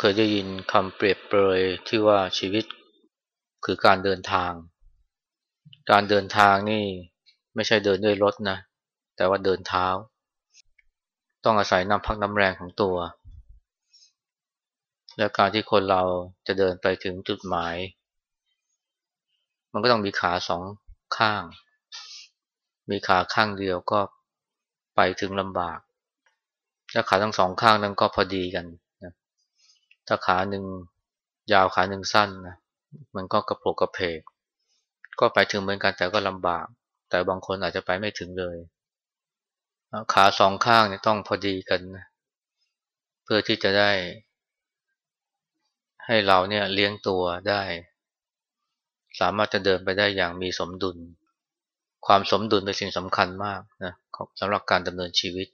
เคยได้ยินคำเปรียบเปรยที่ว่าชีวิตคือการเดินทาง การเดินทางนี่ไม่ใช่เดินด้วยรถนะ แต่ว่าเดินเท้า ต้องอาศัยน้ำพักน้ำแรงของตัว และการที่คนเราจะเดินไปถึงจุดหมาย มันก็ต้องมีขาสองข้าง มีขาข้างเดียวก็ไปถึงลำบาก และขาทั้งสองข้างนั้นก็พอดีกัน ถ้าขาหนึ่งยาวขาหนึ่งสั้นนะมันก็กระโปกกระเพก ก็ไปถึงเหมือนกันแต่ก็ลำบาก แต่บางคนอาจจะไปไม่ถึงเลย ขาสองข้างเนี่ยต้องพอดีกันนะเพื่อที่จะได้ ให้เราเนี่ยเลี้ยงตัวได้ สามารถจะเดินไปได้อย่างมีสมดุล ความสมดุลเป็นสิ่งสำคัญมากนะสำหรับการดำเนินชีวิต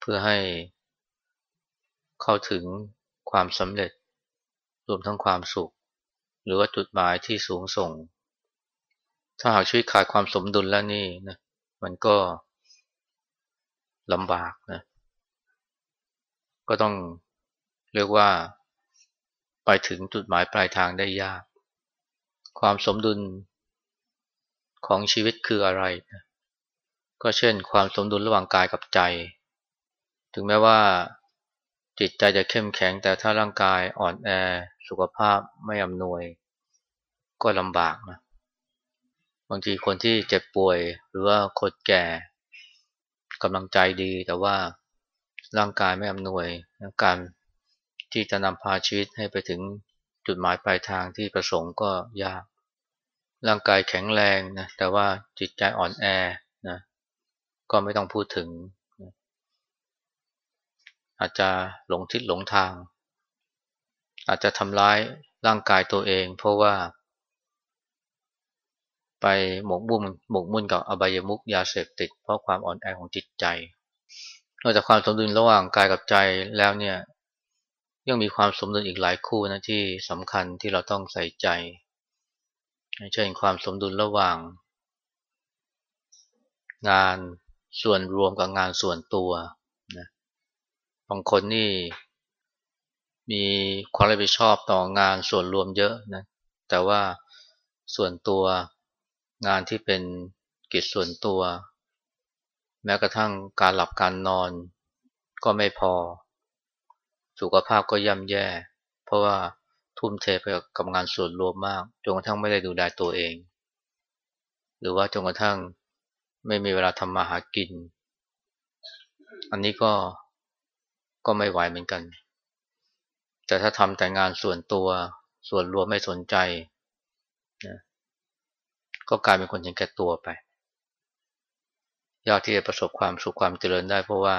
เพื่อให้เข้าถึง ความสำเร็จ รวมทั้งความสุข หรือว่าจุดหมายที่สูงส่ง ถ้าหากชีวิตขาดความสมดุลแล้วนี่นะมันก็ลำบากนะก็ต้องเรียกว่าไปถึงจุดหมายปลายทางได้ยาก ความสมดุลของชีวิตคืออะไรนะก็เช่นความสมดุลระหว่างกายกับใจ ถึงแม้ว่า จิตใจจะเข้มแข็งแต่ถ้าร่างกายอ่อนแอสุขภาพไม่อำนวย ก็ลำบากนะบางทีคนที่เจ็บป่วยหรือว่าคนแก่กำลังใจดีแต่ว่าร่างกายไม่อำนวยการที่จะนำพาชีวิตให้ไปถึงจุดหมายปลายทางที่ประสงค์ก็ยาก ร่างกายแข็งแรงนะแต่ว่าจิตใจอ่อนแอนะก็ไม่ต้องพูดถึง อาจจะหลงทิศหลงทาง อาจจะทำร้ายร่างกายตัวเอง เพราะว่า ไปหมกมุ่นหมกมุ่นกับอบายมุกยาเสพติด เพราะความอ่อนแอของจิตใจนอกจากความสมดุลระหว่างกายกับใจแล้วเนี่ย ยังมีความสมดุลอีกหลายคู่นะที่สำคัญที่เราต้องใส่ใจเช่นความสมดุลระหว่าง งานส่วนรวมกับงานส่วนตัว บางคนนี่มีความรับผิดชอบต่องานส่วนรวมเยอะนะ แต่ว่าส่วนตัวงานที่เป็นกิจส่วนตัว แม้กระทั่งการหลับการนอนก็ไม่พอ สุขภาพก็ย่ำแย่ เพราะว่าทุ่มเทไปกับงานส่วนรวมมากจนกระทั่งไม่ได้ดูแลตัวเอง หรือว่าจนกระทั่งไม่มีเวลาทำมาหากิน อันนี้ก็ ก็ไม่ไหวเหมือนกัน แต่ถ้าทำแต่งานส่วนตัว ส่วนรวมไม่สนใจนะก็กลายเป็นคนเห็นแก่ตัวไป ยากที่จะประสบความสุขความเจริญได้ เพราะว่า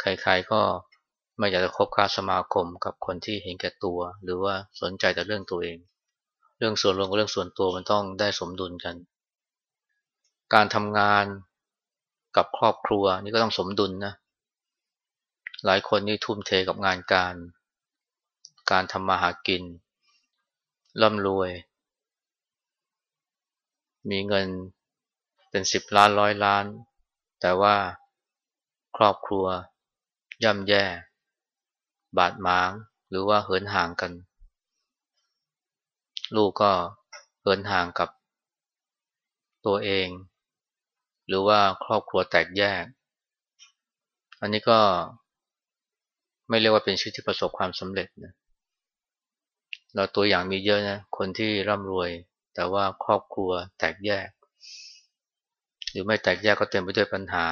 ใครๆก็ไม่อยากจะคบค้าสมาคมกับคนที่เห็นแก่ตัว หรือว่าสนใจแต่เรื่องตัวเอง เรื่องส่วนรวมกับเรื่องส่วนตัวมันต้องได้สมดุลกัน การทำงานกับครอบครัวนี่ก็ต้องสมดุลนะ หลายคนนี่ทุ่มเทกับงานการ การทำมาหากินร่ำรวย มีเงินเป็นสิบล้านร้อยล้าน แต่ว่าครอบครัวย่ำแย่ บาดหมางหรือว่าเหินห่างกัน ลูกก็เหินห่างกับตัวเอง หรือว่าครอบครัวแตกแยก อันนี้ก็ ไม่เรียกว่าเป็นชีวิตที่ประสบความสำเร็จนะเราตัวอย่างมีเยอะนะคนที่ร่ำรวย แต่ว่าครอบครัวแตกแยก หรือไม่แตกแยกก็เต็มไปด้วยปัญหา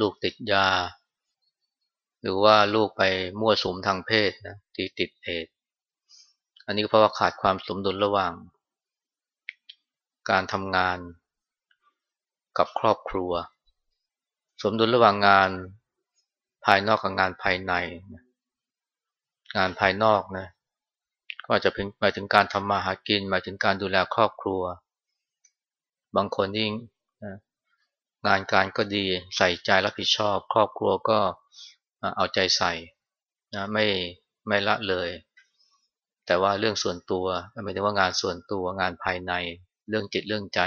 ลูกติดยา หรือว่าลูกไปมั่วสุมทางเพศนะตีติดเอดอันนี้ก็เพราะว่าขาดความสมดุลระหว่าง การทำงานกับครอบครัว สมดุลระหว่างงาน ภายนอกกับงานภายใน งานภายนอกนะก็อาจจะเป็นหมายถึงการทำมาหากินหมายถึงการดูแลครอบครัว บางคนยิ่งงานการก็ดีใส่ใจรับผิดชอบ ครอบครัวก็เอาใจใส่นะไม่ไม่ละเลย แต่ว่าเรื่องส่วนตัวหมายถึงว่างานส่วนตัวงานภายในเรื่องจิตเรื่องใจ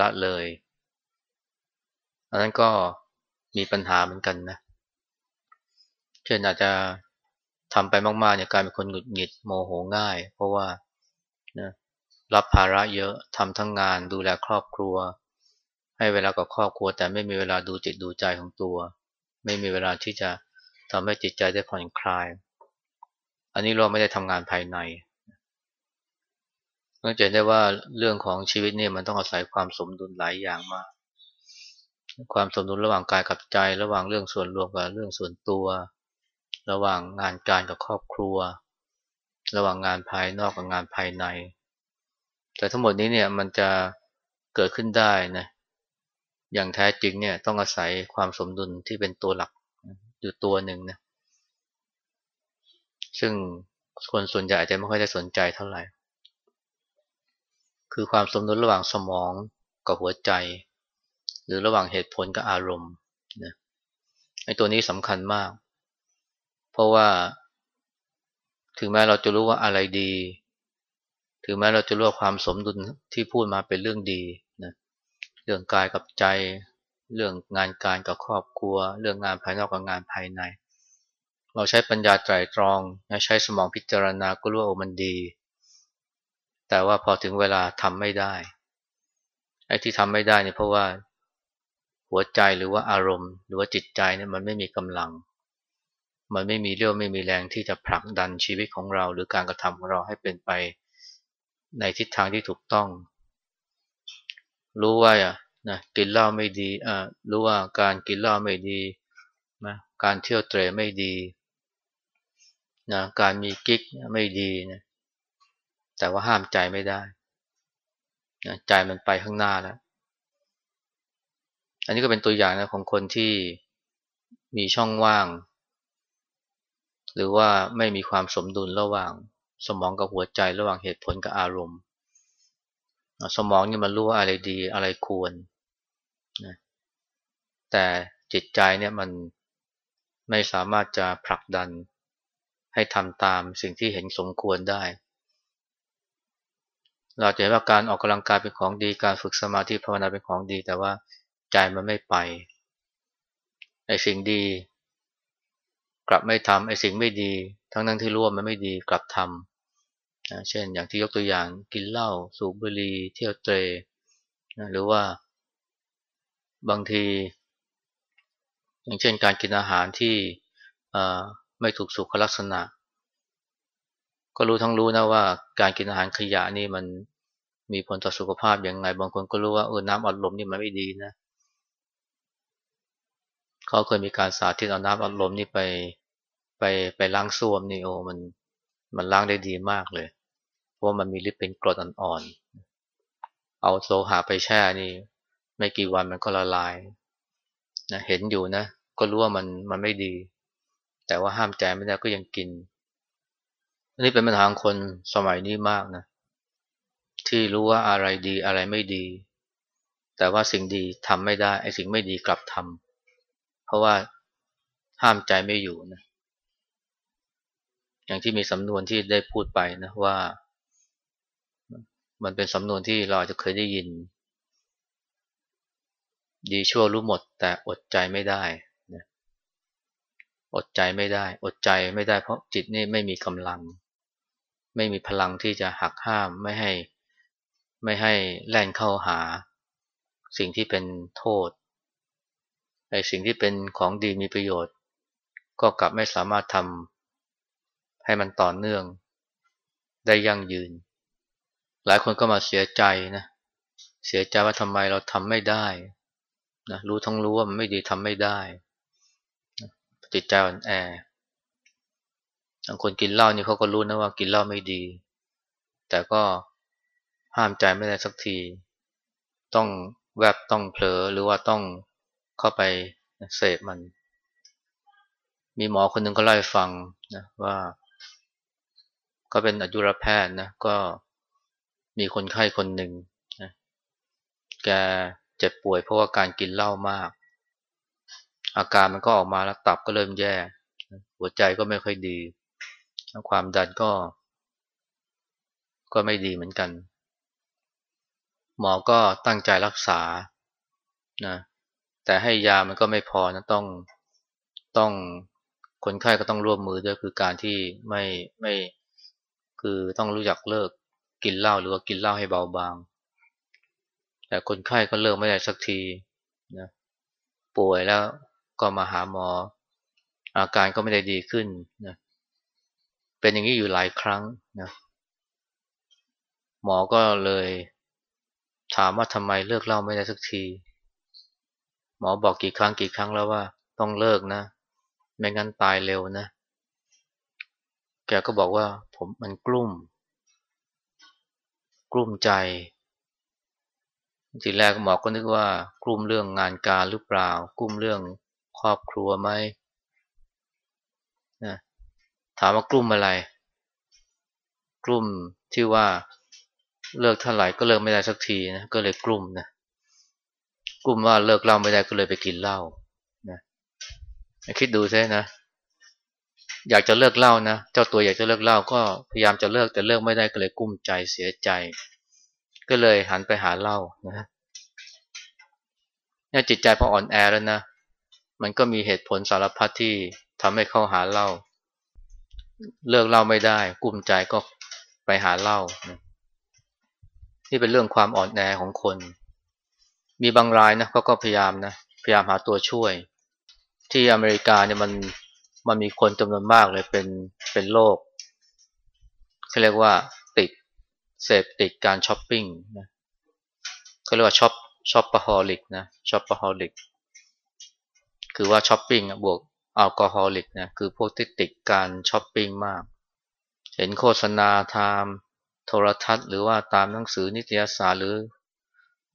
ละเลยอันนั้นก็ มีปัญหาเหมือนกันนะ เช่นอาจจะทำไปมากๆเนี่ยกลายเป็นคนหงุดหงิดโมโหง่าย เพราะว่านะรับภาระเยอะทำทั้งงานดูแลครอบครัว ให้เวลากับครอบครัว แต่ไม่มีเวลาดูจิตดูใจของตัว ไม่มีเวลาที่จะทำให้จิตใจได้ผ่อนคลาย อันนี้เราไม่ได้ทำงานภายในก็จะได้ว่าเรื่องของชีวิตเนี่ยมันต้องอาศัยความสมดุลหลายอย่างมาก ความสมดุลระหว่างกายกับใจ ระหว่างเรื่องส่วนรวมกับเรื่องส่วนตัว ระหว่างงานการกับครอบครัว ระหว่างงานภายนอกกับงานภายใน แต่ทั้งหมดนี้เนี่ยมันจะเกิดขึ้นได้นะอย่างแท้จริงเนี่ยต้องอาศัยความสมดุลที่เป็นตัวหลักอยู่ตัวหนึ่งนะซึ่งคนส่วนใหญ่อาจจะไม่ค่อยได้สนใจเท่าไหร่ คือความสมดุลระหว่างสมองกับหัวใจ หรือระหว่างเหตุผลกับอารมณ์นะไอ้ตัวนี้สำคัญมาก เพราะว่า ถึงแม้เราจะรู้ว่าอะไรดี ถึงแม้เราจะรู้ว่าความสมดุลที่พูดมาเป็นเรื่องดีนะเรื่องกายกับใจ เรื่องงานการกับครอบครัว เรื่องงานภายนอกกับงานภายใน เราใช้ปัญญาไตรตรองใช้สมองพิจารณาก็รู้ว่ามันดี แต่ว่าพอถึงเวลาทำไม่ได้ไอ้ที่ทำไม่ได้เนี่ยเพราะว่า หัวใจหรือว่าอารมณ์ หรือว่าจิตใจเนี่ยมันไม่มีกำลัง มันไม่มีเรี่ยวไม่มีแรงที่จะผลักดันชีวิตของเรา หรือการกระทำของเราให้เป็นไปในทิศทางที่ถูกต้อง รู้ว่าอะนะกินเหล้าไม่ดีอ่ารู้ว่าการกินเหล้าไม่ดีนะการเที่ยวเตร่ไม่ดีนะการมีกิ๊กไม่ดีนะแต่ว่าห้ามใจไม่ได้ใจมันไปข้างหน้าแล้ว อันนี้ก็เป็นตัวอย่างนะของคนที่มีช่องว่าง หรือว่าไม่มีความสมดุลระหว่างสมองกับหัวใจระหว่างเหตุผลกับอารมณ์ สมองนี่มันรู้ว่าอะไรดีอะไรควรนะแต่จิตใจเนี่ยมันไม่สามารถจะผลักดันให้ทำตามสิ่งที่เห็นสมควรได้ เราจะเห็นว่าการออกกำลังกายเป็นของดีการฝึกสมาธิภาวนาเป็นของดี แต่ว่า ใจมันไม่ไปไอ้สิ่งดีกลับไม่ทำไอ้สิ่งไม่ดี ทั้งนั้นที่รู้ว่ามันไม่ดีกลับทำนะเช่นอย่างที่ยกตัวอย่างกินเหล้าสูบบุหรี่เที่ยวเตรนะหรือว่า บางที อย่างเช่นการกินอาหารที่ไม่ถูกสุขลักษณะ ก็รู้ทั้งรู้นะว่าการกินอาหารขยะนี่มันมีผลต่อสุขภาพยังไง บางคนก็รู้ว่าเออน้ำอัดลมนี่มันไม่ดีนะ เขาเคยมีการสาธิตเอาน้ำอัดลมนี่ไปไปไปล้างส้วมนี่โอ้มันมันล้างได้ดีมากเลย เพราะมันมีฤทธิ์เป็นกรดอ่อนๆเอาโลหะไปแช่นี่ ไม่กี่วันมันก็ละลายนะเห็นอยู่นะ ก็รู้ว่ามันมันไม่ดี แต่ว่าห้ามใจไม่ได้ก็ยังกินอันนี้เป็นปัญหาของคนสมัยนี้มากนะ ที่รู้ว่าอะไรดีอะไรไม่ดี แต่ว่าสิ่งดีทำไม่ได้ไอ้สิ่งไม่ดีกลับทำ เพราะว่าห้ามใจไม่อยู่นะ อย่างที่มีสำนวนที่ได้พูดไปนะว่า มันเป็นสำนวนที่เราจะเคยได้ยิน ดีชั่วรู้หมด แต่อดใจไม่ได้นะอดใจไม่ได้ อดใจไม่ได้เพราะจิตนี่ไม่มีกำลัง ไม่มีพลังที่จะหักห้ามไม่ให้ ไม่ให้แล่นเข้าหา สิ่งที่เป็นโทษ ไอ้สิ่งที่เป็นของดีมีประโยชน์ ก็กลับไม่สามารถทำให้มันต่อเนื่อง ได้ยั่งยืน หลายคนก็มาเสียใจนะเสียใจว่าทำไมเราทำไม่ได้นะรู้ทั้งรู้ว่ามันไม่ดีทำไม่ได้จิตใจอ่อนแอบางคนกินเหล้านี่เขาก็รู้นะว่ากินเหล้าไม่ดี แต่ก็ห้ามใจไม่ได้สักที ต้องแวบต้องเผลอหรือว่าต้อง เข้าไปเสพมัน มีหมอคนหนึ่งก็เล่าให้ฟังนะว่า ก็เป็นอายุรแพทย์นะก็มีคนไข้คนหนึ่งนะแกเจ็บป่วยเพราะว่าการกินเหล้ามาก อาการมันก็ออกมาแล้วตับก็เริ่มแย่ หัวใจก็ไม่ค่อยดี ความดันก็ ก็ไม่ดีเหมือนกัน หมอก็ตั้งใจรักษานะ แต่ให้ยามันก็ไม่พอนะต้องต้องคนไข้ก็ต้องร่วมมือด้วยคือการที่ไม่ไม่คือต้องรู้จักเลิกกินเหล้าหรือว่ากินเหล้าให้เบาบาง แต่คนไข้ก็เลิกไม่ได้สักทีนะป่วยแล้วก็มาหาหมอ อาการก็ไม่ได้ดีขึ้นนะเป็นอย่างนี้อยู่หลายครั้งนะหมอก็เลยถามว่าทำไมเลิกเหล้าไม่ได้สักที หมอบอกกี่ครั้งกี่ครั้งแล้วว่า ต้องเลิกนะ ไม่งั้นตายเร็วนะ แกก็บอกว่า ผมมันกลุ้ม กลุ้มใจ ทีแรกหมอก็นึกว่า กลุ้มเรื่องงานการหรือเปล่า กลุ้มเรื่องครอบครัวไหมนะถามว่ากลุ้มอะไร กลุ้มที่ว่าเลิกเท่าไหร่ก็เลิกไม่ได้สักทีนะ ก็เลยกลุ้มนะ กลุ้มว่าเลิกเหล้าไม่ได้ก็เลยไปกินเหล้านะคิดดูซินะ อยากจะเลิกเหล้านะเจ้าตัวอยากจะเลิกเหล้าก็พยายามจะเลิกแต่เลิกไม่ได้ก็เลยกุ้มใจเสียใจ ก็เลยหันไปหาเหล้านะนี่จิตใจพออ่อนแอแล้วนะ มันก็มีเหตุผลสารพัดที่ทำให้เข้าหาเหล้าเลิกเหล้าไม่ได้ กุ้มใจก็ไปหาเหล้านะนี่เป็นเรื่องความอ่อนแอของคน มีบางรายนะเขาก็พยายามนะพยายามหาตัวช่วย ที่อเมริกาเนี่ยมันมันมีคนจำนวนมากเลยเป็นเป็นโรคเขาเรียกว่าติดเสพติดการช้อปปิ้งนะเขาเรียกว่า shop shopaholic นะ shopaholic คือว่าช้อปปิ้งบวก alcoholic นะคือพวกที่ติดการช้อปปิ้งมาก เห็นโฆษณาตามโทรทัศน์ หรือว่าตามหนังสือนิตยสารหรือ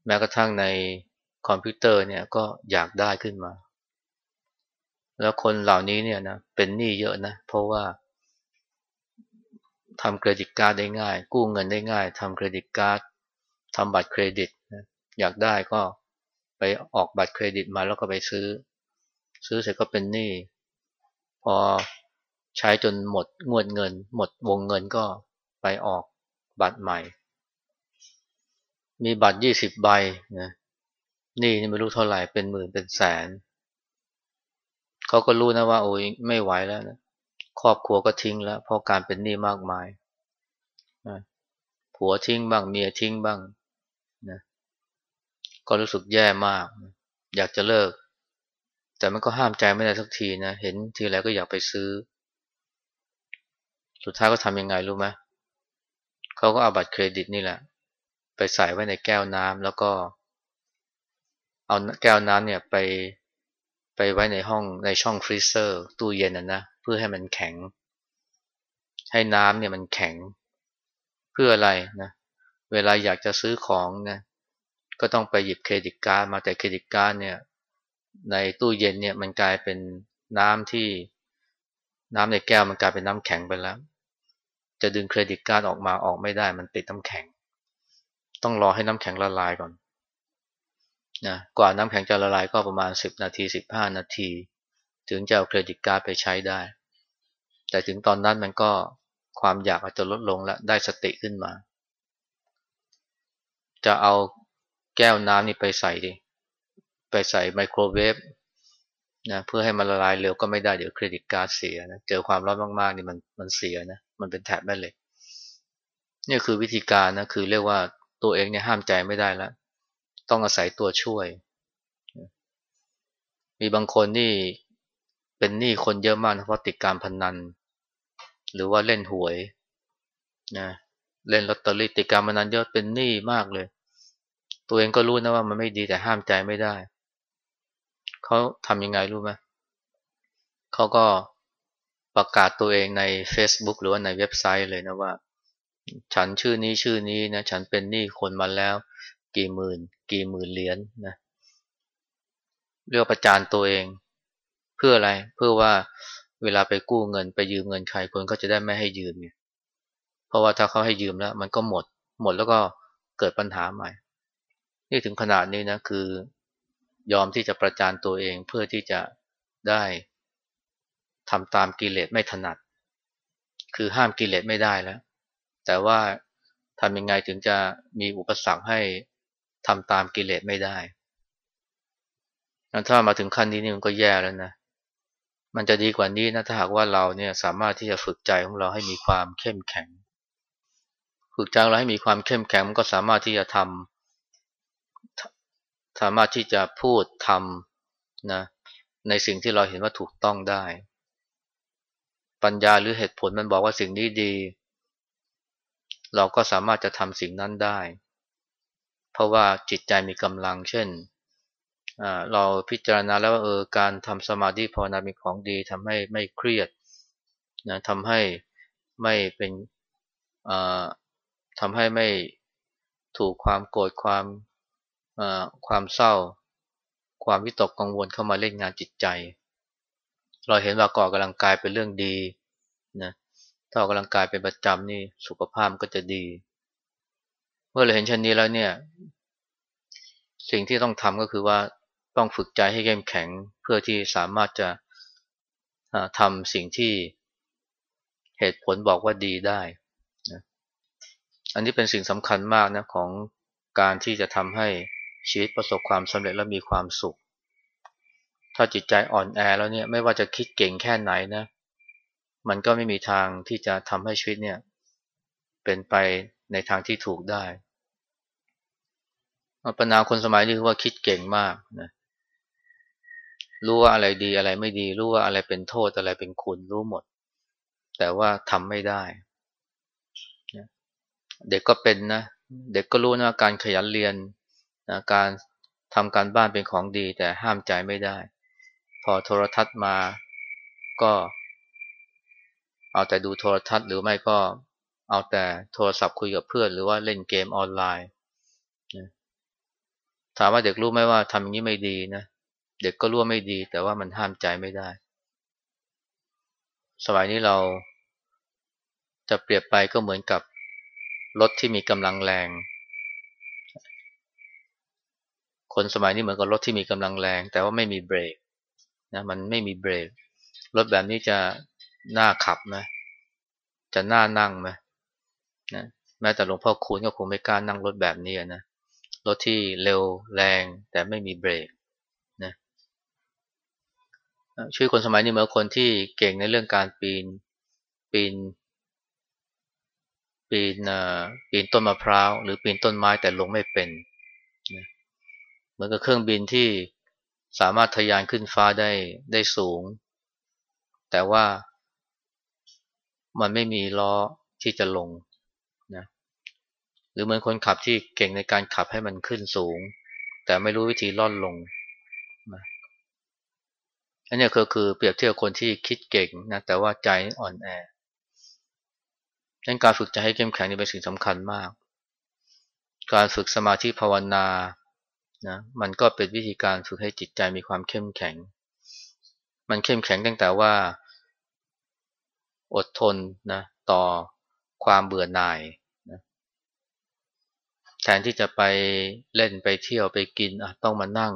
แม้กระทั่งในคอมพิวเตอร์เนี่ยก็อยากได้ขึ้นมา แล้วคนเหล่านี้เนี่ยนะเป็นหนี้เยอะนะ เพราะว่าทำเครดิตการ์ดได้ง่าย กู้เงินได้ง่ายทำเครดิตการ์ดทำบัตรเครดิตนะอยากได้ก็ไปออกบัตรเครดิตมาแล้วก็ไปซื้อ ซื้อเสร็จก็เป็นหนี้พอใช้จนหมดงวดเงิน หมดวงเงินก็ไปออกบัตรใหม่ มีบัตรยี่สิบใบนะนี่นี่ไม่รู้เท่าไหร่เป็นหมื่นเป็นแสน เขาก็รู้นะว่าโอ้ยไม่ไหวแล้วนะครอบครัวก็ทิ้งแล้ว เพราะการเป็นหนี้มากมายนะผัวทิ้งบ้างเมียทิ้งบ้างนะก็รู้สึกแย่มาก อยากจะเลิก แต่มันก็ห้ามใจไม่ได้สักทีนะ เห็นทีไรก็อยากไปซื้อ สุดท้ายก็ทำยังไงรู้ไหมเขาก็เอาบัตรเครดิตนี่แหละ ไปใส่ไว้ในแก้วน้ำแล้วก็ เอาแก้วน้ำเนี่ยไปไปไว้ในห้องในช่อง freezer ตู้เย็นนะนะเพื่อให้มันแข็ง ให้น้ำเนี่ยมันแข็ง เพื่ออะไรนะเวลาอยากจะซื้อของนะก็ต้องไปหยิบ credit card มาแต่ credit card เนี่ยในตู้เย็นเนี่ยมันกลายเป็นน้ำที่น้ำในแก้วมันกลายเป็นน้ำแข็งไปแล้ว จะดึงเครดิตการ์ดออกมาออกไม่ได้มันติดน้ำแข็ง ต้องรอให้น้ำแข็งละลายก่อนนะกว่าน้ำแข็งจะละลายก็ประมาณ 10 นาที 15 นาที ถึงจะเอาเครดิตการ์ดไปใช้ได้ แต่ถึงตอนนั้นมันก็ความอยากอาจจะลดลงและได้สติขึ้นมา จะเอาแก้วน้ำนี่ไปใส่ดิไปใส่ไมโครเวฟนะเพื่อให้มันละลายเร็วก็ไม่ได้เดี๋ยวเครดิตการ์ดเสียนะเจอความร้อนมากๆนี่มันมันเสียนะมันเป็นแถบแม่เหล็กนี่คือวิธีการนะคือเรียกว่า ตัวเองเนี่ยห้ามใจไม่ได้แล้ว ต้องอาศัยตัวช่วย มีบางคนนี่เป็นหนี้คนเยอะมากเพราะติดการพนนัน หรือว่าเล่นหวยนะเล่นลอตเตอรี่ติดการพนันเยอะเป็นหนี้มากเลย ตัวเองก็รู้นะว่ามันไม่ดีแต่ห้ามใจไม่ได้ เขาทำยังไงรู้ไหมเขาก็ประกาศตัวเองใน Facebook หรือว่าในเว็บไซต์เลยนะว่า ฉันชื่อนี้ชื่อนี้นะฉันเป็นหนี้คนมาแล้ว กี่หมื่น กี่หมื่นเหรียญนนะเรียกประจานตัวเอง เพื่ออะไรเพื่อว่าเวลาไปกู้เงินไปยืมเงินใครคนก็จะได้ไม่ให้ยืมเนี่ยเพราะว่าถ้าเขาให้ยืมแล้ว มันก็หมด หมดแล้วก็เกิดปัญหาใหม่ นี่ถึงขนาดนี้นะคือยอมที่จะประจานตัวเองเพื่อที่จะได้ทำตามกิเลสไม่ถนัด คือห้ามกิเลสไม่ได้แล้ว แต่ว่าทำยังไงถึงจะมีอุปสรรคให้ทำตามกิเลสไม่ได้ถ้ามาถึงขั้นนี้นี่มันก็แย่แล้วนะ มันจะดีกว่านี้นะถ้าหากว่าเราเนี่ยสามารถที่จะฝึกใจของเราให้มีความเข้มแข็ง ฝึกใจเราให้มีความเข้มแข็งมันก็สามารถที่จะทำสามารถที่จะพูดทำนะในสิ่งที่เราเห็นว่าถูกต้องได้ ปัญญาหรือเหตุผลมันบอกว่าสิ่งนี้ดี เราก็สามารถจะทำสิ่งนั้นได้ เพราะว่าจิตใจมีกำลัง เช่น เราพิจารณาแล้วว่าเออการทำสมาธิภาวนาเป็นของดีทำให้ไม่เครียดนะทำให้ไม่เป็นทำให้ไม่ถูกความโกรธความความเศร้า ความวิตกกังวลเข้ามาเล่นงานจิตใจ เราเห็นว่าก่อกำลังกายเป็นเรื่องดีนะ ถ้าออกกำลังกายเป็นประจำนี่สุขภาพก็จะดี เมื่อเราเห็นเช่นนี้แล้วเนี่ย สิ่งที่ต้องทำก็คือว่าต้องฝึกใจให้เข้มแข็งเพื่อที่สามารถจะทำสิ่งที่เหตุผลบอกว่าดีได้นะอันนี้เป็นสิ่งสำคัญมากนะของการที่จะทำให้ชีวิตประสบความสำเร็จและมีความสุข ถ้าจิตใจอ่อนแอแล้วเนี่ยไม่ว่าจะคิดเก่งแค่ไหนนะ มันก็ไม่มีทางที่จะทำให้ชีวิตเนี่ย เป็นไปในทางที่ถูกได้ปัญหาคนสมัยนี้คือว่าคิดเก่งมากนะรู้ว่าอะไรดีอะไรไม่ดี รู้ว่าอะไรเป็นโทษอะไรเป็นคุณรู้หมด แต่ว่าทำไม่ได้เด็กก็เป็นนะ เด็กก็รู้นะการขยันเรียนนะการทำการบ้านเป็นของดี แต่ห้ามใจไม่ได้ พอโทรทัศน์มาก็ เอาแต่ดูโทรทัศน์หรือไม่ก็เอาแต่โทรศัพท์คุยกับเพื่อน หรือว่าเล่นเกมออนไลน์ถามว่าเด็กรู้ไหมว่าทำอย่างนี้ไม่ดีนะเด็กก็รู้ว่าไม่ดี แต่ว่ามันห้ามใจไม่ได้ สมัยนี้เราจะเปรียบไปก็เหมือนกับรถที่มีกำลังแรง คนสมัยนี้เหมือนกับรถที่มีกำลังแรง แต่ว่าไม่มีเบรกนะมันไม่มีเบรกรถแบบนี้จะ น่าขับไหมจะน่านั่งไหมนะแม้แต่หลวงพ่อคูณก็คงไม่กล้านั่งรถแบบนี้นะรถที่เร็วแรงแต่ไม่มีเบรกช่วยคนสมัยนี้เหมือนคนที่เก่งในเรื่องการปีนปีน ปีนปีนต้นมะพร้าว หรือปีนต้นไม้แต่ลงไม่เป็นเหมือนกับเครื่องบินที่สามารถทะยานขึ้นฟ้าได้ได้สูง แต่ว่า มันไม่มีล้อที่จะลงนะหรือเหมือนคนขับที่เก่งในการขับให้มันขึ้นสูง แต่ไม่รู้วิธีล่อนลงนะอันนี้ก็คือเปรียบเทียบคนที่คิดเก่งนะแต่ว่าใจอ่อนแอดังการฝึกใจให้เข้มแข็งนี่เป็นสิ่งสำคัญมาก การฝึกสมาธิภาวนานะมันก็เป็นวิธีการฝึกให้จิตใจมีความเข้มแข็ง มันเข้มแข็งตั้งแต่ว่า อดทนนะต่อความเบื่อหน่ายนะแทนที่จะไปเล่นไปเที่ยวไปกินต้องมานั่ง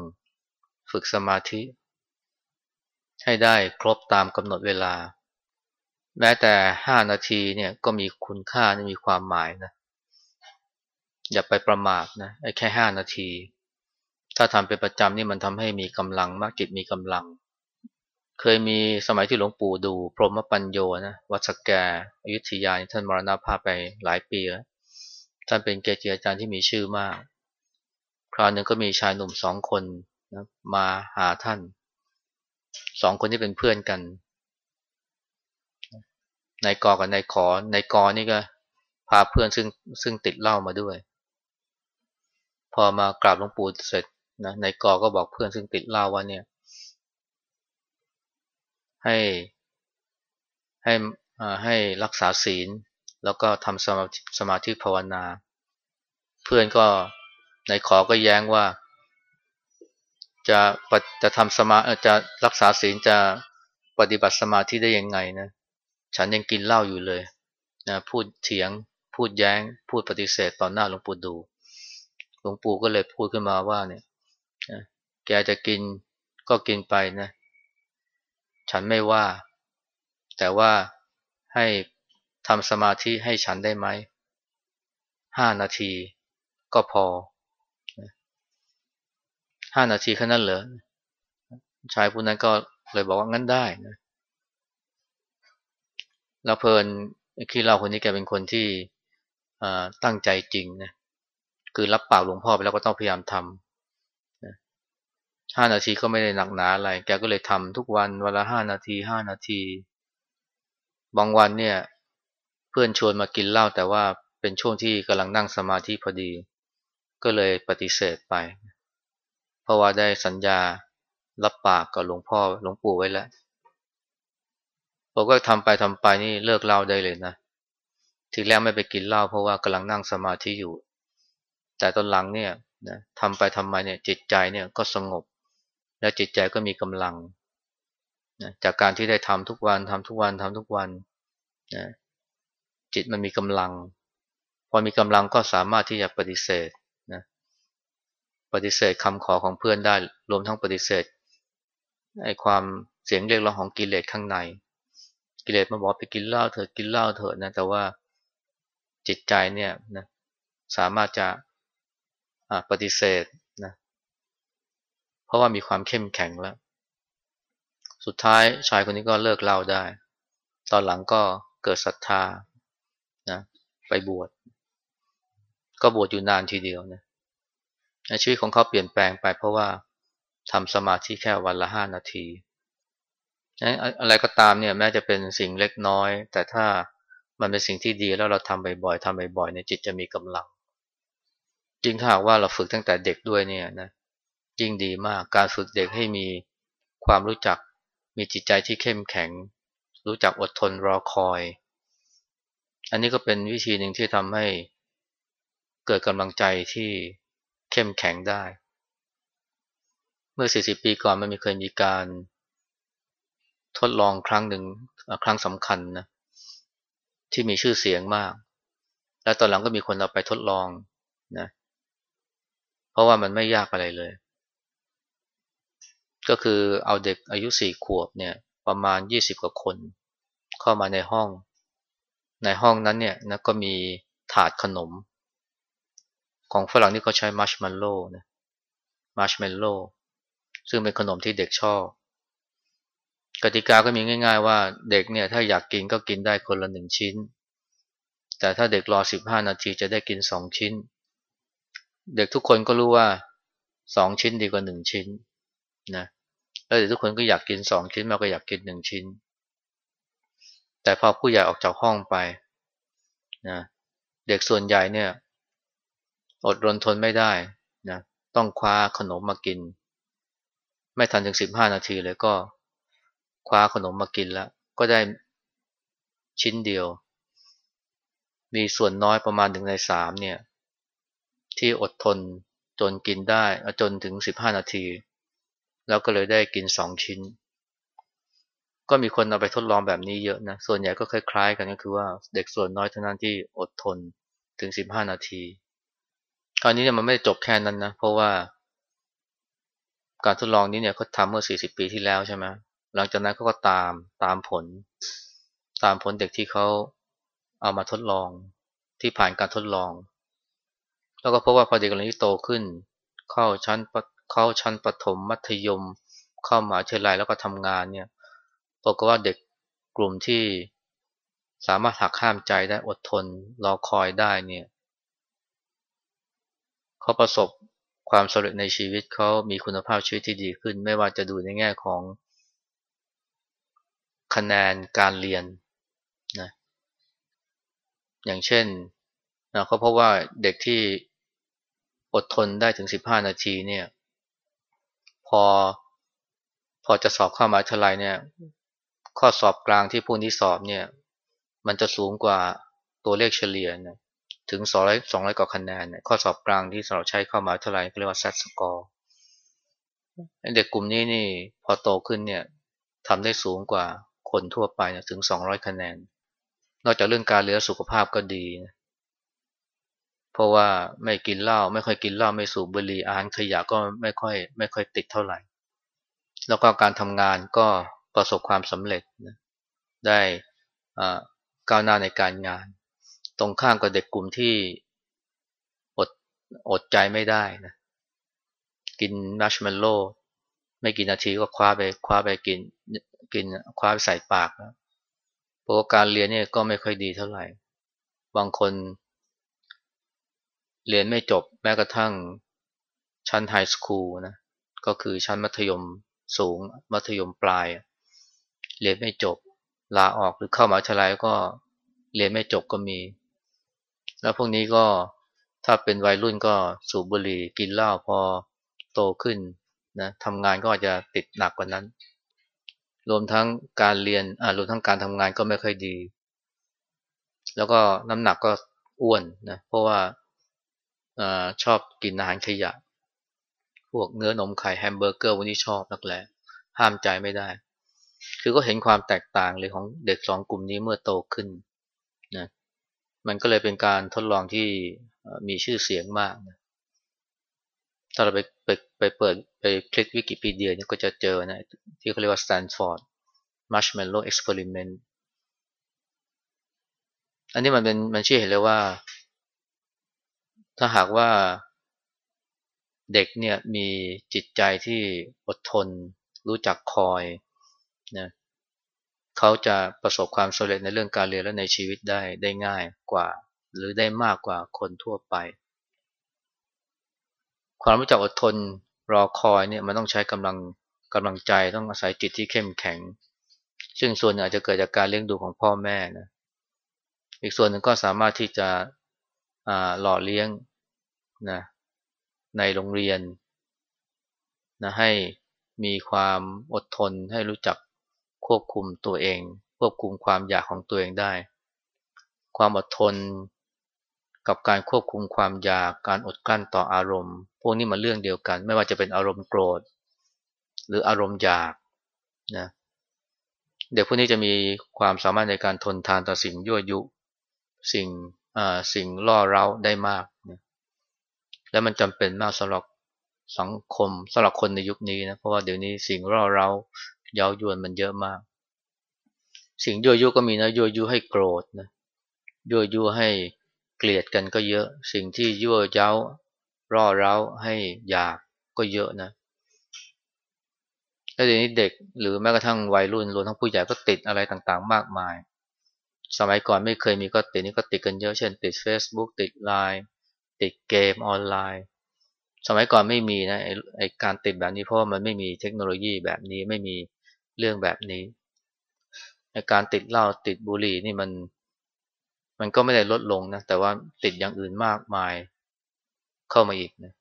ฝึกสมาธิ ให้ได้ครบตามกำหนดเวลา แม้แต่ห้านาทีเนี่ยก็มีคุณค่ามีความหมายนะอย่าไปประมาทนะไอ้แค่ห้านาที ถ้าทำเป็นประจำนี่มันทำให้มีกำลังมากจิตมีกำลัง เคยมีสมัยที่หลวงปู่ดู พรหมปัญโยนะวัดสแกอยุธยาท่านมรณภาพไปหลายปีแล้วท่านเป็นเกจิอาจารย์ที่มีชื่อมาก คราวหนึ่งก็มีชายหนุ่มสองคนนะมาหาท่านสองคนที่เป็นเพื่อนกันนายกอกับนายขอนายกอนี่ก็พาเพื่อนซึ่งซึ่งติดเหล้ามาด้วย พอมากราบหลวงปู่เสร็จนะนายกอก็บอกเพื่อนซึ่งติดเหล้าว่าเนี่ย ให้ให้ให้รักษาศีล แล้วก็ทำสมาสมาธิภาวนา เพื่อนก็ในขอก็แย้งว่า จะจะทำสมาจะรักษาศีลจะปฏิบัติสมาธิได้ยังไงนะฉันยังกินเหล้าอยู่เลยนะพูดเถียงพูดแย้ง พูดปฏิเสธต่อหน้าหลวงปู่ดูหลวงปู่ก็เลยพูดขึ้นมาว่าเนี่ยแกจะกินก็กินไปนะ ฉันไม่ว่า แต่ว่าให้ทำสมาธิให้ฉันได้ไหมห้านาทีก็พอห้านาทีแค่นั้นเหรอชายผู้นั้นก็เลยบอกว่างั้นได้นะแล้วเพลินขี้เล่าคนนี้แกเป็นคนที่ตั้งใจจริงนะคือรับปากหลวงพ่อไปแล้วก็ต้องพยายามทำ ห้านาทีก็ไม่ได้หนักหนาอะไร แกก็เลยทำทุกวันวันละห้านาทีห้านาที บางวันเนี่ย เพื่อนชวนมากินเหล้าแต่ว่าเป็นช่วงที่กำลังนั่งสมาธิพอดี ก็เลยปฏิเสธไป เพราะว่าได้สัญญารับปากกับหลวงพ่อหลวงปู่ไว้แล้วผมก็ทำไปทำไปนี่เลิกเหล้าได้เลยนะทีแรกไม่ไปกินเหล้าเพราะว่ากำลังนั่งสมาธิอยู่ แต่ตอนหลังเนี่ยนะทำไปทำมาเนี่ยจิตใจเนี่ยก็สงบ และจิตใจก็มีกำลังนะจากการที่ได้ทำทุกวันทำทุกวันทำทุกวันนะจิตมันมีกำลัง พอมีกำลังก็สามารถที่จะปฏิเสธนะปฏิเสธคำขอของเพื่อนได้รวมทั้งปฏิเสธไอ้ความเสียงเรียกร้องของกิเลสข้างใน กิเลสมาบอกไปกินเหล้าเถอะกินเหล้าเถอะนะแต่ว่าจิตใจเนี่ยนะสามารถจะปฏิเสธ เพราะว่ามีความเข้มแข็งแล้ว สุดท้ายชายคนนี้ก็เลิกเล่าได้ ตอนหลังก็เกิดศรัทธานะไปบวชก็บวชอยู่นานทีเดียวนะชีวิตของเขาเปลี่ยนแปลงไปเพราะว่าทำสมาธิแค่วันละห้านาทีอะไรก็ตามเนี่ยแม้จะเป็นสิ่งเล็กน้อย แต่ถ้ามันเป็นสิ่งที่ดีแล้วเราทำบ่อยๆทำบ่อยๆเนี่ยจิตจะมีกำลังจริงถ้าหากว่าเราฝึกตั้งแต่เด็กด้วยเนี่ยนะ ยิ่งดีมากการฝึกเด็กให้มีความรู้จัก มีจิตใจที่เข้มแข็ง รู้จักอดทนรอคอย อันนี้ก็เป็นวิธีหนึ่งที่ทำให้เกิดกำลังใจที่เข้มแข็งได้ เมื่อ 40 ปีก่อนมันมีเคยมีการทดลองครั้งหนึ่งครั้งสำคัญนะที่มีชื่อเสียงมาก แล้วตอนหลังก็มีคนเอาไปทดลองนะเพราะว่ามันไม่ยากอะไรเลย ก็คือเอาเด็กอายุสี่ขวบเนี่ยประมาณยี่สิบกว่าคน เข้ามาในห้อง ในห้องนั้นเนี่ยนะก็มีถาดขนม ของฝรั่งนี่เขาใช้มัชเมลโล่นะมัชเมลโล่ซึ่งเป็นขนมที่เด็กชอบ กติกาก็มีง่าย ๆ ว่าเด็กเนี่ยถ้าอยากกินก็กินได้คนละหนึ่งชิ้น แต่ถ้าเด็กรอสิบห้านาทีจะได้กินสองชิ้น เด็กทุกคนก็รู้ว่าสองชิ้นดีกว่าหนึ่งชิ้นนะ แล้วเด็กทุกคนก็อยากกินสองชิ้นมากก็อยากกินหนึ่งชิ้น แต่พอผู้ใหญ่ออกจากห้องไปนะเด็กส่วนใหญ่เนี่ย อดรนทนไม่ได้นะต้องคว้าขนมมากิน ไม่ทันถึงสิบห้านาทีเลยก็คว้าขนมมากินแล้ว ก็ได้ชิ้นเดียว มีส่วนน้อยประมาณหนึ่งในสามเนี่ย ที่อดทนจนกินได้จนถึงสิบห้านาที แล้วก็เลยได้กินสองชิ้น ก็มีคนเอาไปทดลองแบบนี้เยอะนะ ส่วนใหญ่ก็คล้ายๆกันก็คือว่าเด็กส่วนน้อยเท่านั้นที่อดทนถึงสิบห้านาที คราวนี้เนี่ยมันไม่จบแค่นั้นนะ เพราะว่าการทดลองนี้เนี่ยเขาทำเมื่อสี่สิบปีที่แล้วใช่ไหมหลังจากนั้นเขาก็ตามตามผล ตามผลเด็กที่เขาเอามาทดลองที่ผ่านการทดลอง แล้วก็พบว่าพอเด็กเหล่านี้โตขึ้น เข้าชั้น เขาชั้นประถมมัธยม เข้ามาเทลัยแล้วก็ทำงานเนี่ยปรากฏว่าเด็กกลุ่มที่สามารถหักข้ามใจได้อดทนรอคอยได้เนี่ยเขาประสบความสำเร็จในชีวิตเขามีคุณภาพชีวิตที่ดีขึ้น ไม่ว่าจะดูในแง่ของคะแนนการเรียนนะอย่างเช่นนะเขาพบว่าเด็กที่อดทนได้ถึง 15 นาทีเนี่ย พอ พอจะสอบเข้ามหาวิทยาลัยเนี่ย ข้อสอบกลางที่ผู้นี้สอบเนี่ย มันจะสูงกว่าตัวเลขเฉลี่ยนะถึง 200 200กว่าคะแนนข้อสอบกลางที่สำหรับใช้เข้ามหาวิทยาลัยเรียกว่า SAT score เด็กกลุ่มนี้นี่พอโตขึ้นเนี่ยทำได้สูงกว่าคนทั่วไปนะถึง 200 คะแนน นอกจากเรื่องการเลี้ยงสุขภาพก็ดีนะ ราะว่าไม่กินเหล้าไม่ค่อยกินเหล้าไม่สูบบุหรี่อาหารขยะก็ไม่ค่อยไม่ค่อยติดเท่าไหร่ แล้วก็การทำงานก็ประสบความสำเร็จนะได้ก้าวหน้าในการงาน ตรงข้ามกับเด็กกลุ่มที่อดอดใจไม่ได้นะกินมัชเมลโล่ไม่กี่นาทีก็คว้าไปคว้าไปกินกินคว้าไปใส่ปากนะราะการเรียนเนี่ยก็ไม่ค่อยดีเท่าไหร่ บางคน เรียนไม่จบแม้กระทั่งชั้นไฮสคูลนะก็คือชั้นมัธยมสูงมัธยมปลาย เรียนไม่จบลาออกหรือเข้ามหาวิทยาลัยก็เรียนไม่จบก็มี แล้วพวกนี้ก็ถ้าเป็นวัยรุ่นก็สูบบุหรี่กินเหล้าพอโตขึ้นนะทำงานก็อาจจะติดหนักกว่านั้น รวมทั้งการเรียนอ่ารวมทั้งการทำงานก็ไม่ค่อยดี แล้วก็น้ำหนักก็อ้วนนะเพราะว่า ชอบกินอาหารขยะ พวกเนื้อนมไข่แฮมเบอร์เกอร์วันนี้ชอบนักแหละห้ามใจไม่ได้ คือก็เห็นความแตกต่างเลยของเด็กสองกลุ่มนี้เมื่อโตขึ้นนะมันก็เลยเป็นการทดลองที่มีชื่อเสียงมากนะถ้าเราไปไปไปเปิดไปคลิกวิกิพีเดียนี่ก็จะเจอนะที่เขาเรียกว่า Stanford Marshmallow Experiment อันนี้มันเป็นมันชี้เห็นเลยว่า ถ้าหากว่าเด็กเนี่ยมีจิตใจที่อดทน รู้จักคอยนะเขาจะประสบความสำเร็จในเรื่องการเรียนและในชีวิตได้ได้ง่ายกว่า หรือได้มากกว่าคนทั่วไป ความรู้จักอดทนรอคอยเนี่ยมันต้องใช้กำลังกำลังใจต้องอาศัยจิตที่เข้มแข็ง ซึ่งส่วนอาจจะเกิดจากการเลี้ยงดูของพ่อแม่นะอีกส่วนหนึ่งก็สามารถที่จะหล่อเลี้ยง นะในโรงเรียนนะให้มีความอดทนให้รู้จักควบคุมตัวเอง ควบคุมความอยากของตัวเองได้ ความอดทนกับการควบคุมความอยากการอดกลั้นต่ออารมณ์ พวกนี้มันเรื่องเดียวกัน ไม่ว่าจะเป็นอารมณ์โกรธ หรืออารมณ์อยากนะเด็กพวกนี้จะมีความสามารถในการทนทานต่อสิ่งยั่วยุ สิ่งสิ่งล่อเร้าได้มาก และมันจำเป็นมากสำหรับสังคมสำหรับคนในยุคนี้นะเพราะว่าเดี๋ยวนี้สิ่งล่อเร้าเย้ายวนมันเยอะมาก สิ่งยั่วยุก็มีนะยั่วยุให้โกรธนะยั่วยุให้เกลียดกันก็เยอะ สิ่งที่ยั่วเย้าร่อเร้าให้อยากก็เยอะนะแล้วเดี๋ยวนี้เด็กหรือแม้กระทั่งวัยรุ่นรวมทั้งผู้ใหญ่ก็ติดอะไรต่างๆ มากมาย สมัยก่อนไม่เคยมีก็ติดนี่ก็ติดกันเยอะเช่นติด Facebook ติดไลน์ ติดเกมออนไลน์ สมัยก่อนไม่มีนะไอไอการติดแบบนี้เพราะมันไม่มีเทคโนโลยีแบบนี้ไม่มีเรื่องแบบนี้ไอการติดเหล้าติดบุหรี่นี่มัน มันก็ไม่ได้ลดลงนะแต่ว่าติดอย่างอื่นมากมายเข้ามาอีกนะ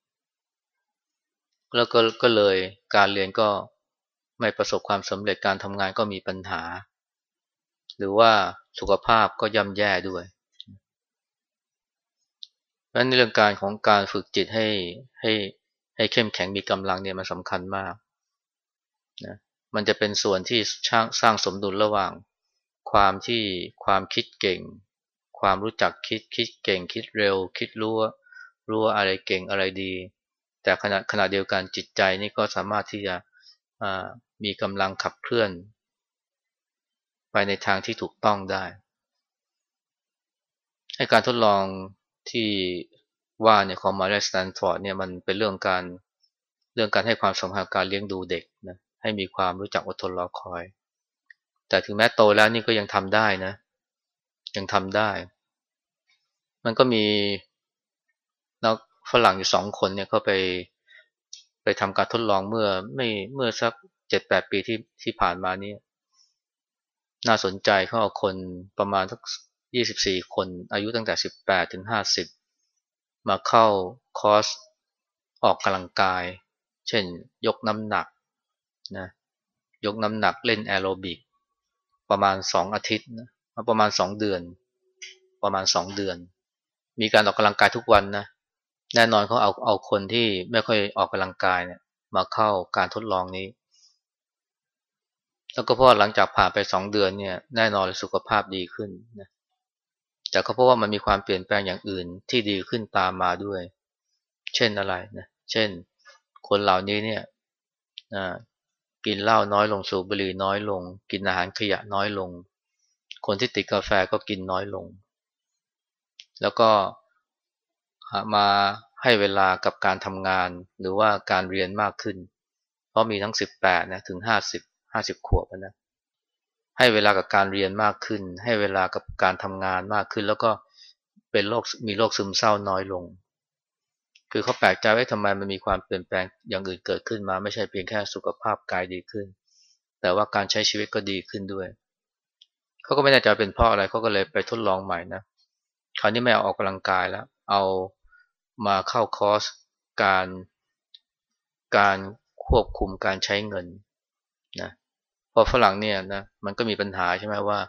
แล้วก็ก็เลยการเรียนก็ไม่ประสบความสำเร็จการทำงานก็มีปัญหา หรือว่าสุขภาพก็ย่ำแย่ด้วย เพราะในเรื่องการของการฝึกจิตให้ให้ให้เข้มแข็งมีกำลังเนี่ยมันสำคัญมากนะมันจะเป็นส่วนที่สร้างสมดุลระหว่าง ความที่ความคิดเก่ง ความรู้จักคิดคิดเก่ง คิดเร็ว คิดรู้รู้อะไรเก่งอะไรดี แต่ขณะขณะเดียวกันจิตใจนี่ก็สามารถที่จะมีกำลังขับเคลื่อน ไปในทางที่ถูกต้องได้ให้การทดลอง ที่ว่าเนี่ยของมาเลสแตนฟอร์ดเนี่ยมันเป็นเรื่องการเรื่องการให้ความสำคัญการเลี้ยงดูเด็กนะให้มีความรู้จักอดทนรอคอย แต่ถึงแม้โตแล้วนี่ก็ยังทำได้นะ ยังทำได้ มันก็มีนักฝรั่งอยู่สองคนเนี่ยเขาไปไปทำการทดลองเมื่อไม่เมื่อสักเจ็ดแปดปีที่ที่ผ่านมานี้น่าสนใจเขาเอาคนประมาณสัก ยี่สิบสี่คนอายุตั้งแต่สิบแปดถึงห้าสิบมาเข้าคอร์สออกกำลังกาย เช่นยกน้ำหนักนะยกน้ำหนักเล่นแอโรบิก ประมาณสองอาทิตย์นะประมาณสองเดือน ประมาณสองเดือน มีการออกกำลังกายทุกวันนะแน่นอนเขาเอาเอาคนที่ไม่ค่อยออกกำลังกายเนี่ยมาเข้าการทดลองนี้ แล้วก็พราะหลังจากผ่านไปสองเดือนเนี่ยแน่นอนสุขภาพดีขึ้นนะ แต่ก็เพราะว่ามันมีความเปลี่ยนแปลงอย่างอื่นที่ดีขึ้นตามมาด้วย เช่นอะไรนะ เช่น คนเหล่านี้เนี่ยกินเหล้าน้อยลงสูบบุหรี่น้อยลง กินอาหารขยะน้อยลง คนที่ติดกาแฟก็กินน้อยลง แล้วก็มาให้เวลากับการทำงานหรือว่าการเรียนมากขึ้น เพราะมีทั้ง 18นะถึง 50 50 ขวบนะ ให้เวลากับการเรียนมากขึ้น ให้เวลากับการทำงานมากขึ้น แล้วก็เป็นโรคมีโรคซึมเศร้าน้อยลง คือเขาแปลกใจว่าทำไมมันมีความเปลี่ยนแปลงอย่างอื่นเกิดขึ้นมา ไม่ใช่เพียงแค่สุขภาพกายดีขึ้น แต่ว่าการใช้ชีวิตก็ดีขึ้นด้วย เขาก็ไม่แน่ใจเป็นเพราะอะไรเขาก็เลยไปทดลองใหม่นะคราวนี้ไม่เอาออกกำลังกายแล้ว เอามาเข้าคอร์สการการควบคุมการใช้เงิน พอฝรั่งเนี่ยนะมันก็มีปัญหาใช่ไหมว่า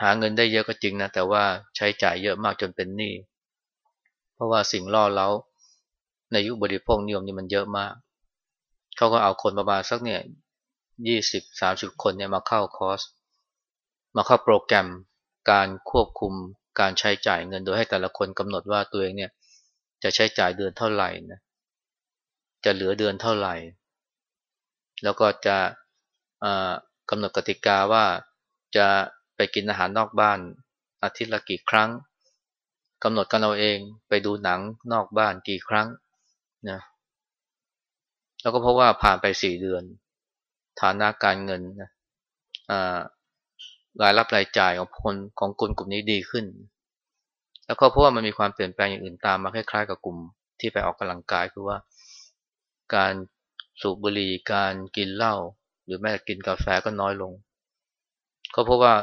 หาเงินได้เยอะก็จริงนะแต่ว่าใช้จ่ายเยอะมากจนเป็นหนี้เพราะว่าสิ่งล่อเล้าในยุคบริโภคนิยมนี่มันเยอะมาก เขาก็เอาคนประมาณสักเนี่ยยี่สิบสามสิบคนเนี่ยมาเข้าคอร์ส มาเข้าโปรแกรมการควบคุมการใช้จ่ายเงินโดยให้แต่ละคนกำหนดว่าตัวเองเนี่ยจะใช้จ่ายเดือนเท่าไหร่นะจะเหลือเดือนเท่าไหร่ แล้วก็จะกำหนดกติกาว่าจะไปกินอาหารนอกบ้าน อาทิตย์ละกี่ครั้งกำหนดกันเราเองไปดูหนังนอกบ้านกี่ครั้งนะแล้วก็เพราะว่าผ่านไปสี่เดือน ฐานะการเงินนะรายรับรายจ่ายของคนของกลุ่มกลุ่มนี้ดีขึ้น แล้วก็เพราะว่ามันมีความเปลี่ยนแปลงอย่างอื่นตามมาคล้ายๆ กับกลุ่มที่ไปออกกำลังกายคือว่า การ สูบบุหรี่การกินเหล้าหรือแม้แต่กินกาแฟก็น้อยลงก็เพราะว่า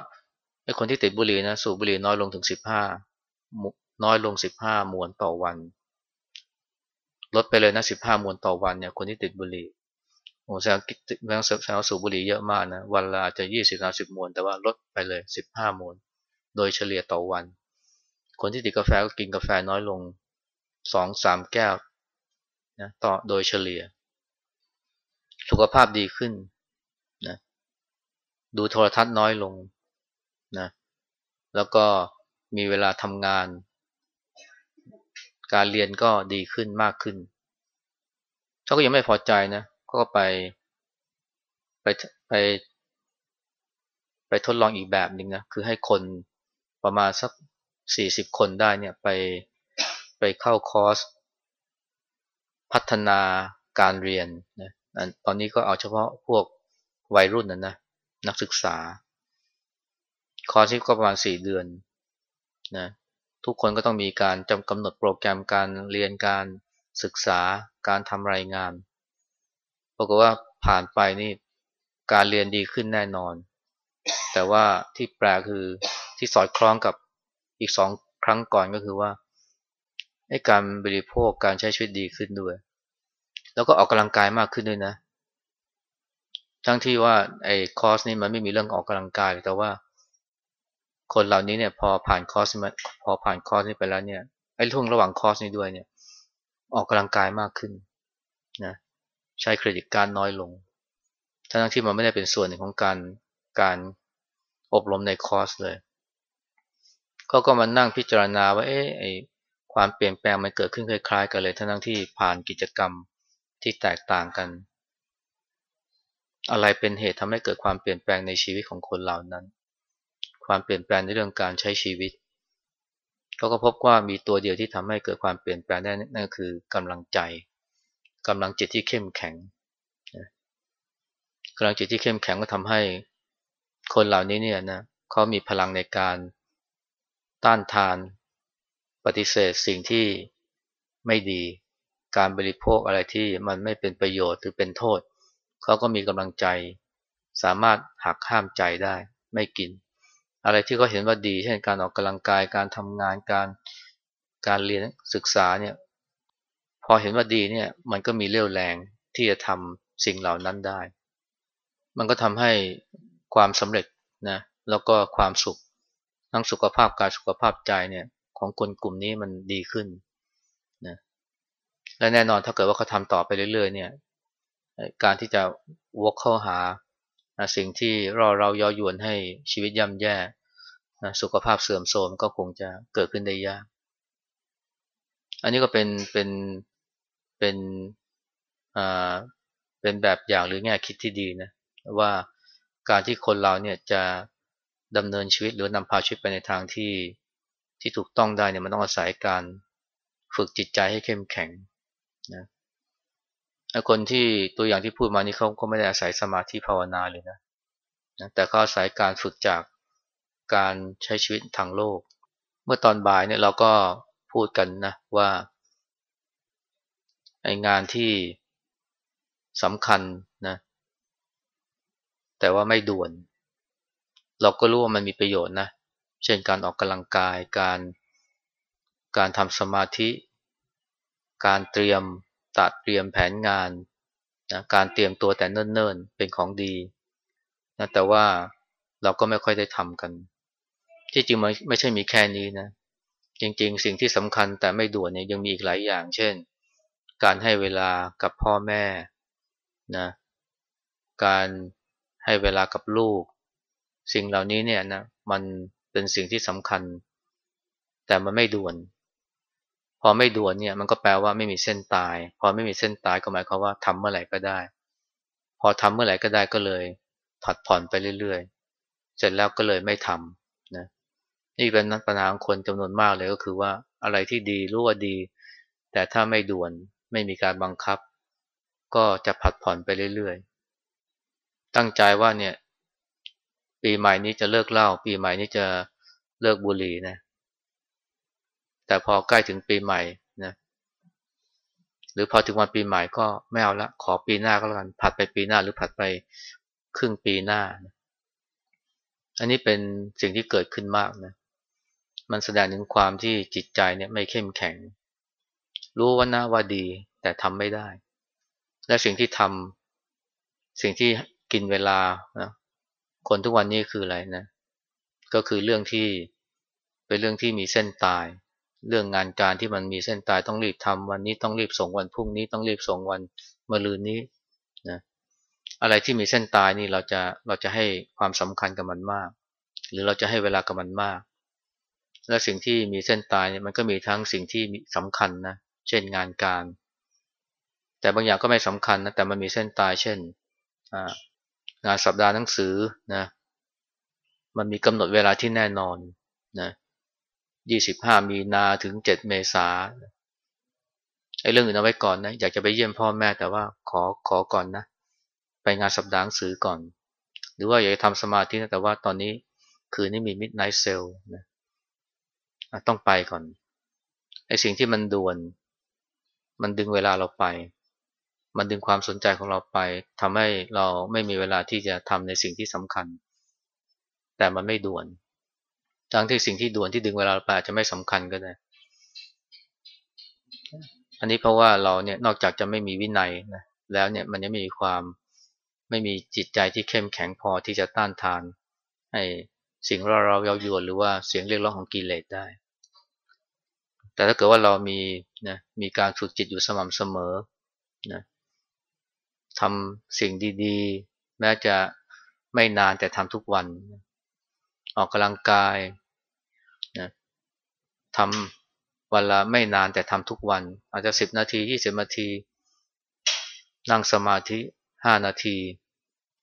ไอ้คนที่ติดบุหรี่นะสูบบุหรี่น้อยลงถึงสิบห้าน้อยลงสิบห้ามวนต่อวัน ลดไปเลยนะสิบห้ามวนต่อวันเนี่ยคนที่ติดบุหรี่โอ้แสดงแสดงแสดงสูบบุหรี่เยอะมากนะวันละอาจจะยี่สิบสาสิบมวนแต่ว่าลดไปเลยสิบห้ามวนโดยเฉลี่ยต่อวัน คนที่ติดกาแฟก็กินกาแฟน้อยลงสองสามแก้วนะต่อโดยเฉลี่ย สุขภาพดีขึ้นนะดูโทรทัศน์น้อยลงนะแล้วก็มีเวลาทำงาน การเรียนก็ดีขึ้นมากขึ้นเขาก็ยังไม่พอใจนะก็ไปไปไป ไปทดลองอีกแบบหนึ่งนะคือให้คนประมาณสักสี่สิบคนได้เนี่ยไปไปเข้าคอร์ส พัฒนาการเรียนนะ ตอนนี้ก็เอาเฉพาะพวกวัยรุ่นนะนะนักศึกษา คอร์สที่ก็ประมาณสี่เดือนนะทุกคนก็ต้องมีการจำกำหนดโปรแกรมการเรียนการศึกษาการทำรายงานปรากฏว่าผ่านไปนี่การเรียนดีขึ้นแน่นอน แต่ว่าที่แปลคือที่สอดคล้องกับอีกสองครั้งก่อนก็คือว่าให้การบริโภคการใช้ชีวิตดีขึ้นด้วย แล้วก็ออกกำลังกายมากขึ้นด้วยนะ ทั้งที่ว่าไอ้คอร์สนี่มันไม่มีเรื่องออกกำลังกาย แต่ว่า คนเหล่านี้เนี่ยพอผ่านคอร์สพอผ่านคอร์สนี้ไปแล้วเนี่ยไอ้ช่วงระหว่างคอร์สนี้ด้วยเนี่ย ออกกำลังกายมากขึ้นนะใช้ credit card น้อยลง ทั้งที่มันไม่ได้เป็นส่วนหนึ่งของการการอบรมในคอร์สเลยเขาก็มานั่งพิจารณาว่าเอ๊ะไอความเปลี่ยนแปลงมันเกิดขึ้นคล้ายๆ กันเลยทั้งที่ผ่านกิจกรรม ที่แตกต่างกัน อะไรเป็นเหตุทำให้เกิดความเปลี่ยนแปลงในชีวิตของคนเหล่านั้น ความเปลี่ยนแปลงในเรื่องการใช้ชีวิตเขาก็พบว่ามีตัวเดียวที่ทำให้เกิดความเปลี่ยนแปลงได้นั่นคือกำลังใจกำลังจิตที่เข้มแข็งกำลังจิตที่เข้มแข็งก็ทำให้คนเหล่านี้เนี่ยนะเขามีพลังในการต้านทาน ปฏิเสธสิ่งที่ไม่ดี การบริโภคอะไรที่มันไม่เป็นประโยชน์หรือเป็นโทษ เขาก็มีกำลังใจ สามารถหักห้ามใจได้ ไม่กิน อะไรที่เขาเห็นว่าดี เช่นการออกกำลังกายการทำงานการการเรียนศึกษาเนี่ยพอเห็นว่าดีเนี่ยมันก็มีเรี่ยวแรงที่จะทำสิ่งเหล่านั้นได้ มันก็ทำให้ความสำเร็จนะแล้วก็ความสุขทั้งสุขภาพกายสุขภาพใจเนี่ยของคนกลุ่มนี้มันดีขึ้น และแน่นอนถ้าเกิดว่าเขาทำต่อไปเรื่อยๆ เนี่ยการที่จะวกเข้าหาสิ่งที่รอเราย้อยวนให้ชีวิตย่ำแย่สุขภาพเสื่อมโทรมก็คงจะเกิดขึ้นได้ยาก อันนี้ก็เป็นเป็นเป็นอ่าเป็นแบบอย่างหรือแง่คิดที่ดีนะว่าการที่คนเราเนี่ยจะดำเนินชีวิตหรือนำพาชีวิตไปในทางที่ที่ถูกต้องได้เนี่ยมันต้องอาศัยการฝึกจิตใจให้เข้มแข็ง นะคนที่ตัวอย่างที่พูดมานี่เขาก็ไม่ได้อาศัยสมาธิภาวนาเลยนะนะแต่เขาอาศัยการฝึกจากการใช้ชีวิตทางโลก เมื่อตอนบ่ายเนี่ยเราก็พูดกันนะว่าไองานที่สำคัญนะแต่ว่าไม่ด่วน เราก็รู้ว่ามันมีประโยชน์นะเช่นการออกกำลังกายการการทำสมาธิ การเตรียมตัดเตรียมแผนงานนะการเตรียมตัวแต่เนิ่นๆ เป็นของดีนะแต่ว่าเราก็ไม่ค่อยได้ทำกัน ที่จริงมันไม่ใช่มีแค่นี้นะ จริงๆ สิ่งที่สำคัญแต่ไม่ด่วนเนี่ยยังมีอีกหลายอย่าง เช่น การให้เวลากับพ่อแม่นะการให้เวลากับลูก สิ่งเหล่านี้เนี่ยนะมันเป็นสิ่งที่สำคัญ แต่มันไม่ด่วน พอไม่ด่วนเนี่ยมันก็แปลว่าไม่มีเส้นตาย พอไม่มีเส้นตายก็หมายความว่าทำเมื่อไหร่ก็ได้ พอทำเมื่อไหร่ก็ได้ก็เลยผัดผ่อนไปเรื่อยๆ เสร็จแล้วก็เลยไม่ทำนะนี่เป็นปัญหาของคนจำนวนมากเลยก็คือว่าอะไรที่ดีรู้ว่าดี แต่ถ้าไม่ด่วนไม่มีการบังคับ ก็จะผัดผ่อนไปเรื่อยๆ ตั้งใจว่าเนี่ยปีใหม่นี้จะเลิกเหล้าปีใหม่นี้จะเลิกบุหรี่นะ แต่พอใกล้ถึงปีใหม่นะหรือพอถึงวันปีใหม่ก็ไม่เอาละขอปีหน้าก็แล้วกันผัดไปปีหน้าหรือผัดไปครึ่งปีหน้าอันนี้เป็นสิ่งที่เกิดขึ้นมากนะมันแสดงถึงความที่จิตใจเนี่ยไม่เข้มแข็ง รู้ว่านะว่าดีแต่ทำไม่ได้ และสิ่งที่ทำสิ่งที่กินเวลานะคนทุกวันนี้คืออะไรนะ ก็คือเรื่องที่เป็นเรื่องที่มีเส้นตาย เรื่องงานการที่มันมีเส้นตายต้องรีบทำวันนี้ต้องรีบส่งวันพรุ่งนี้ต้องรีบส่งวันมะรืนนี้นะอะไรที่มีเส้นตายนี่เราจะเราจะให้ความสำคัญกับมันมาก หรือเราจะให้เวลากับมันมาก และสิ่งที่มีเส้นตายเนี่ยมันก็มีทั้งสิ่งที่สำคัญนะเช่นงานการ แต่บางอย่างก็ไม่สำคัญนะแต่มันมีเส้นตาย เช่นงานสัปดาห์หนังสือนะมันมีกำหนดเวลาที่แน่นอนนะ 25 มีนาถึง 7 เมษาไอ้เรื่องอื่นเอาไว้ก่อนนะ อยากจะไปเยี่ยมพ่อแม่แต่ว่าขอขอก่อนนะ ไปงานสัปดาห์หนังสือก่อน หรือว่าอยากจะทำสมาธินะแต่ว่าตอนนี้คืนนี้มี midnight sale นะต้องไปก่อนไอ้สิ่งที่มันด่วน มันดึงเวลาเราไป มันดึงความสนใจของเราไปทำให้เราไม่มีเวลาที่จะทำในสิ่งที่สำคัญ แต่มันไม่ด่วน ทั้งที่สิ่งที่ด่วนที่ดึงเวลาไปอาจจะไม่สำคัญก็ได้ อันนี้เพราะว่าเราเนี่ยนอกจากจะไม่มีวินัยนะแล้วเนี่ยมันยังมีความไม่มีจิตใจที่เข้มแข็งพอที่จะต้านทานให้สิ่งเราเราเยาวยวนหรือว่าเสียงเรียกร้องของกิเลสได้ แต่ถ้าเกิดว่าเรามีนะมีการฝึกจิตอยู่สม่ำเสมอนะทำสิ่งดีๆ แม้จะไม่นานแต่ทำทุกวัน ออกกำลังกายนะทำวันละไม่นานแต่ทำทุกวัน อาจจะสิบนาทียี่สิบนาที นั่งสมาธิห้านาที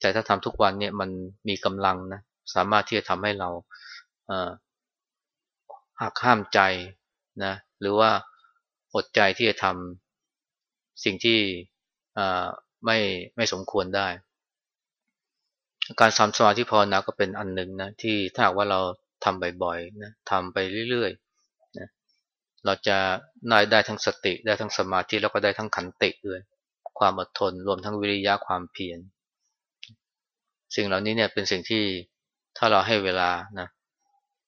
แต่ถ้าทำทุกวันเนี่ยมันมีกำลังนะสามารถที่จะทำให้เราหักห้ามใจนะหรือว่าอดใจที่จะทำสิ่งที่ไม่ไม่สมควรได้ การทำสมาธิภาวนาก็เป็นอันหนึ่งนะที่ถ้าหากว่าเราทำบ่อยๆนะทำไปเรื่อยๆนะเราจะได้ได้ทั้งสติได้ทั้งสมาธิแล้วก็ได้ทั้งขันติด้วยความอดทนรวมทั้งวิริยะความเพียรสิ่งเหล่านี้เนี่ยเป็นสิ่งที่ถ้าเราให้เวลานะ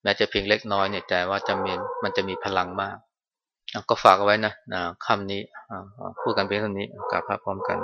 แม้จะเพียงเล็กน้อยเนี่ยแต่ว่าจะมีมันจะมีพลังมากก็ฝากเอาไว้นะนะคำนี้พูดกันเพียงเท่านี้กลับพระพร้อมกัน